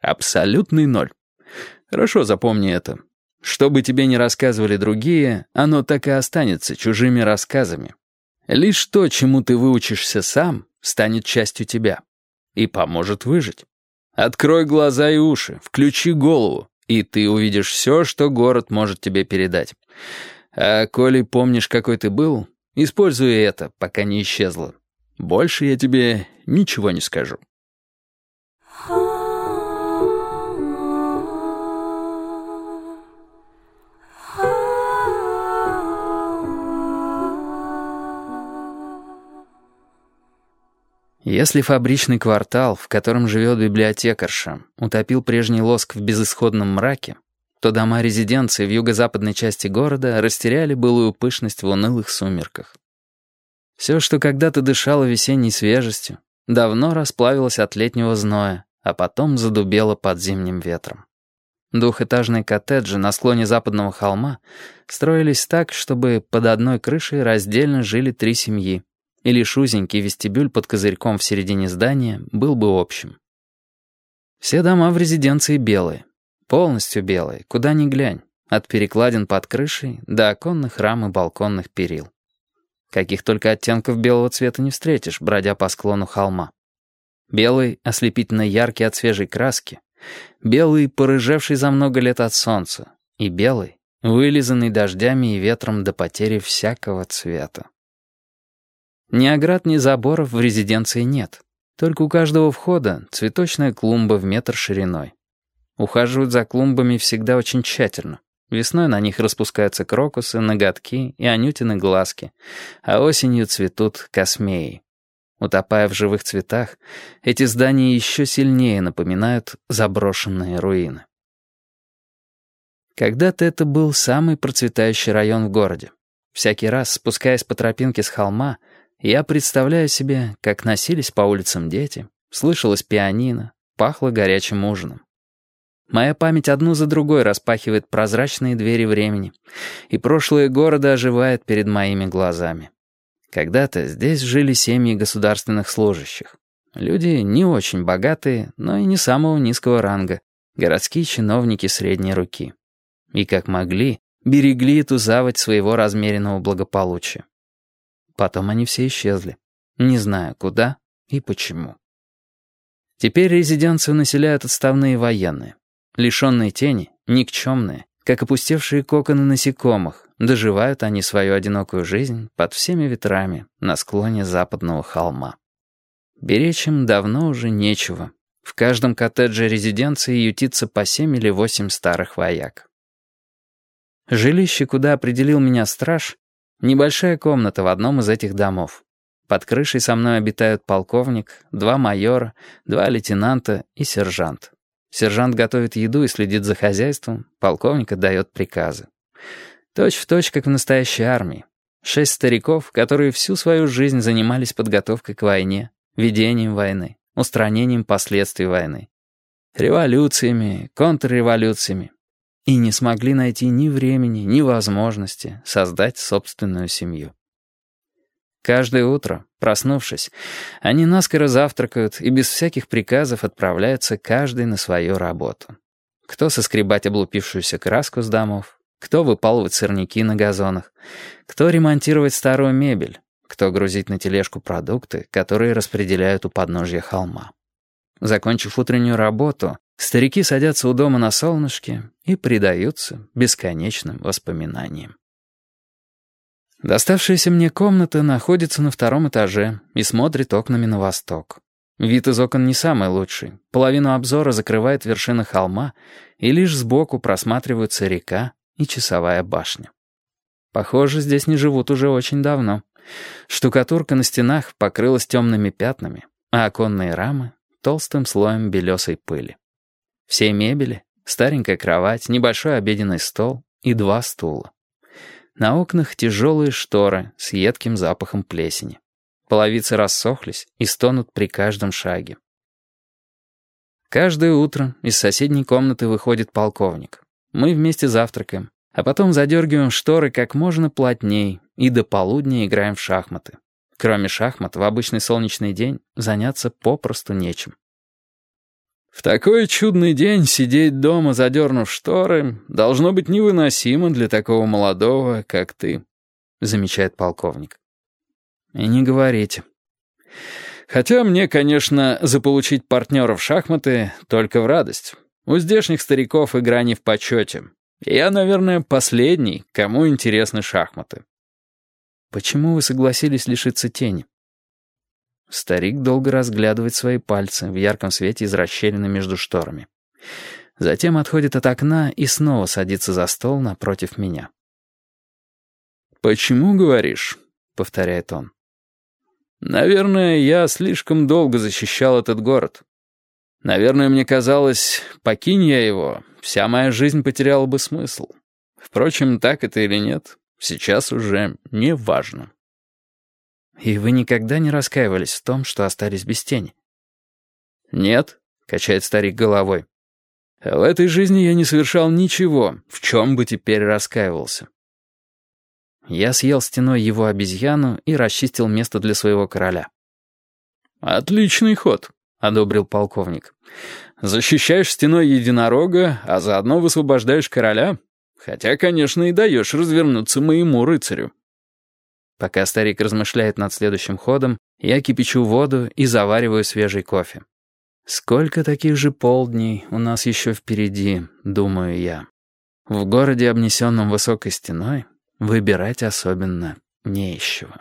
Абсолютный ноль. Хорошо запомни это. Что бы тебе ни рассказывали другие, оно так и останется чужими рассказами. Лишь то, чему ты выучишься сам, станет частью тебя и поможет выжить. Открой глаза и уши, включи голову, и ты увидишь все, что город может тебе передать. А коли помнишь, какой ты был, используй это, пока не исчезло. Больше я тебе ничего не скажу. Если фабричный квартал, в котором живет библиотекарша, утопил прежний лоск в безысходном мраке, то дома резиденции в юго-западной части города растеряли былую пышность в унылых сумерках. Все, что когда-то дышало весенней свежестью, давно расплавилось от летнего зноя, а потом задубело под зимним ветром. Двухэтажные коттеджи на склоне западного холма строились так, чтобы под одной крышей раздельно жили три семьи, и лишь узенький вестибюль под козырьком в середине здания был бы общим. Все дома в резиденции белые, полностью белые, куда ни глянь, от перекладин под крышей до оконных рам и балконных перил. Каких только оттенков белого цвета не встретишь, бродя по склону холма. Белый, ослепительно яркий от свежей краски, белый, порыжевший за много лет от солнца, и белый, вылизанный дождями и ветром до потери всякого цвета. Ни оград, ни заборов в резиденции нет. Только у каждого входа цветочная клумба в метр шириной. Ухаживают за клумбами всегда очень тщательно. Весной на них распускаются крокусы, ноготки и анютины глазки, а осенью цветут космеи. Утопая в живых цветах, эти здания еще сильнее напоминают заброшенные руины. Когда-то это был самый процветающий район в городе. Всякий раз, спускаясь по тропинке с холма, я представляю себе, как носились по улицам дети, слышалось пианино, пахло горячим ужином. Моя память одну за другой распахивает прозрачные двери времени, и прошлое города оживает перед моими глазами. Когда-то здесь жили семьи государственных служащих. Люди не очень богатые, но и не самого низкого ранга, городские чиновники средней руки. И как могли, берегли эту заводь своего размеренного благополучия. Потом они все исчезли. Не знаю, куда и почему. Теперь резиденцию населяют отставные военные. Лишенные тени, никчемные, как опустевшие коконы насекомых, доживают они свою одинокую жизнь под всеми ветрами на склоне западного холма. Беречь им давно уже нечего. В каждом коттедже резиденции ютится по семь или восемь старых вояк. Жилище, куда определил меня страж, Небольшая комната в одном из этих домов. Под крышей со мной обитают полковник, два майора, два лейтенанта и сержант. Сержант готовит еду и следит за хозяйством, полковник отдает приказы. Точь в точь, как в настоящей армии. Шесть стариков, которые всю свою жизнь занимались подготовкой к войне, ведением войны, устранением последствий войны. Революциями, контрреволюциями, и не смогли найти ни времени, ни возможности создать собственную семью. Каждое утро, проснувшись, они наскоро завтракают и без всяких приказов отправляются каждый на свою работу. Кто соскребать облупившуюся краску с домов, кто выпалывать сорняки на газонах, кто ремонтировать старую мебель, кто грузить на тележку продукты, которые распределяют у подножья холма. Закончив утреннюю работу, Старики садятся у дома на солнышке и предаются бесконечным воспоминаниям. Доставшаяся мне комната находится на втором этаже и смотрит окнами на восток. Вид из окон не самый лучший. Половину обзора закрывает вершина холма, и лишь сбоку просматриваются река и часовая башня. Похоже, здесь не живут уже очень давно. Штукатурка на стенах покрылась темными пятнами, а оконные рамы — толстым слоем белесой пыли. Всей мебели, старенькая кровать, небольшой обеденный стол и два стула. На окнах тяжелые шторы с едким запахом плесени. Половицы рассохлись и стонут при каждом шаге. Каждое утро из соседней комнаты выходит полковник. Мы вместе завтракаем, а потом задергиваем шторы как можно плотней и до полудня играем в шахматы. Кроме шахмат, в обычный солнечный день заняться попросту нечем. В такой чудный день сидеть дома, задернув шторы, должно быть невыносимо для такого молодого, как ты», — замечает полковник. «И не говорите. Хотя мне, конечно, заполучить партнера в шахматы только в радость. У здешних стариков игра не в почете. Я, наверное, последний, кому интересны шахматы». «Почему вы согласились лишиться тени?» Старик долго разглядывает свои пальцы в ярком свете из расщелины между шторами. Затем отходит от окна и снова садится за стол напротив меня. «Почему, говоришь?» — повторяет он. «Наверное, я слишком долго защищал этот город. Наверное, мне казалось, покинь я его, вся моя жизнь потеряла бы смысл. Впрочем, так это или нет, сейчас уже не важно». «И вы никогда не раскаивались в том, что остались без тени?» «Нет», — качает старик головой. «В этой жизни я не совершал ничего, в чем бы теперь раскаивался». Я съел стеной его обезьяну и расчистил место для своего короля. «Отличный ход», — одобрил полковник. «Защищаешь стеной единорога, а заодно высвобождаешь короля. Хотя, конечно, и даешь развернуться моему рыцарю». Пока старик размышляет над следующим ходом, я кипячу воду и завариваю свежий кофе. Сколько таких же полдней у нас еще впереди, думаю я. В городе, обнесенном высокой стеной, выбирать особенно не из чего.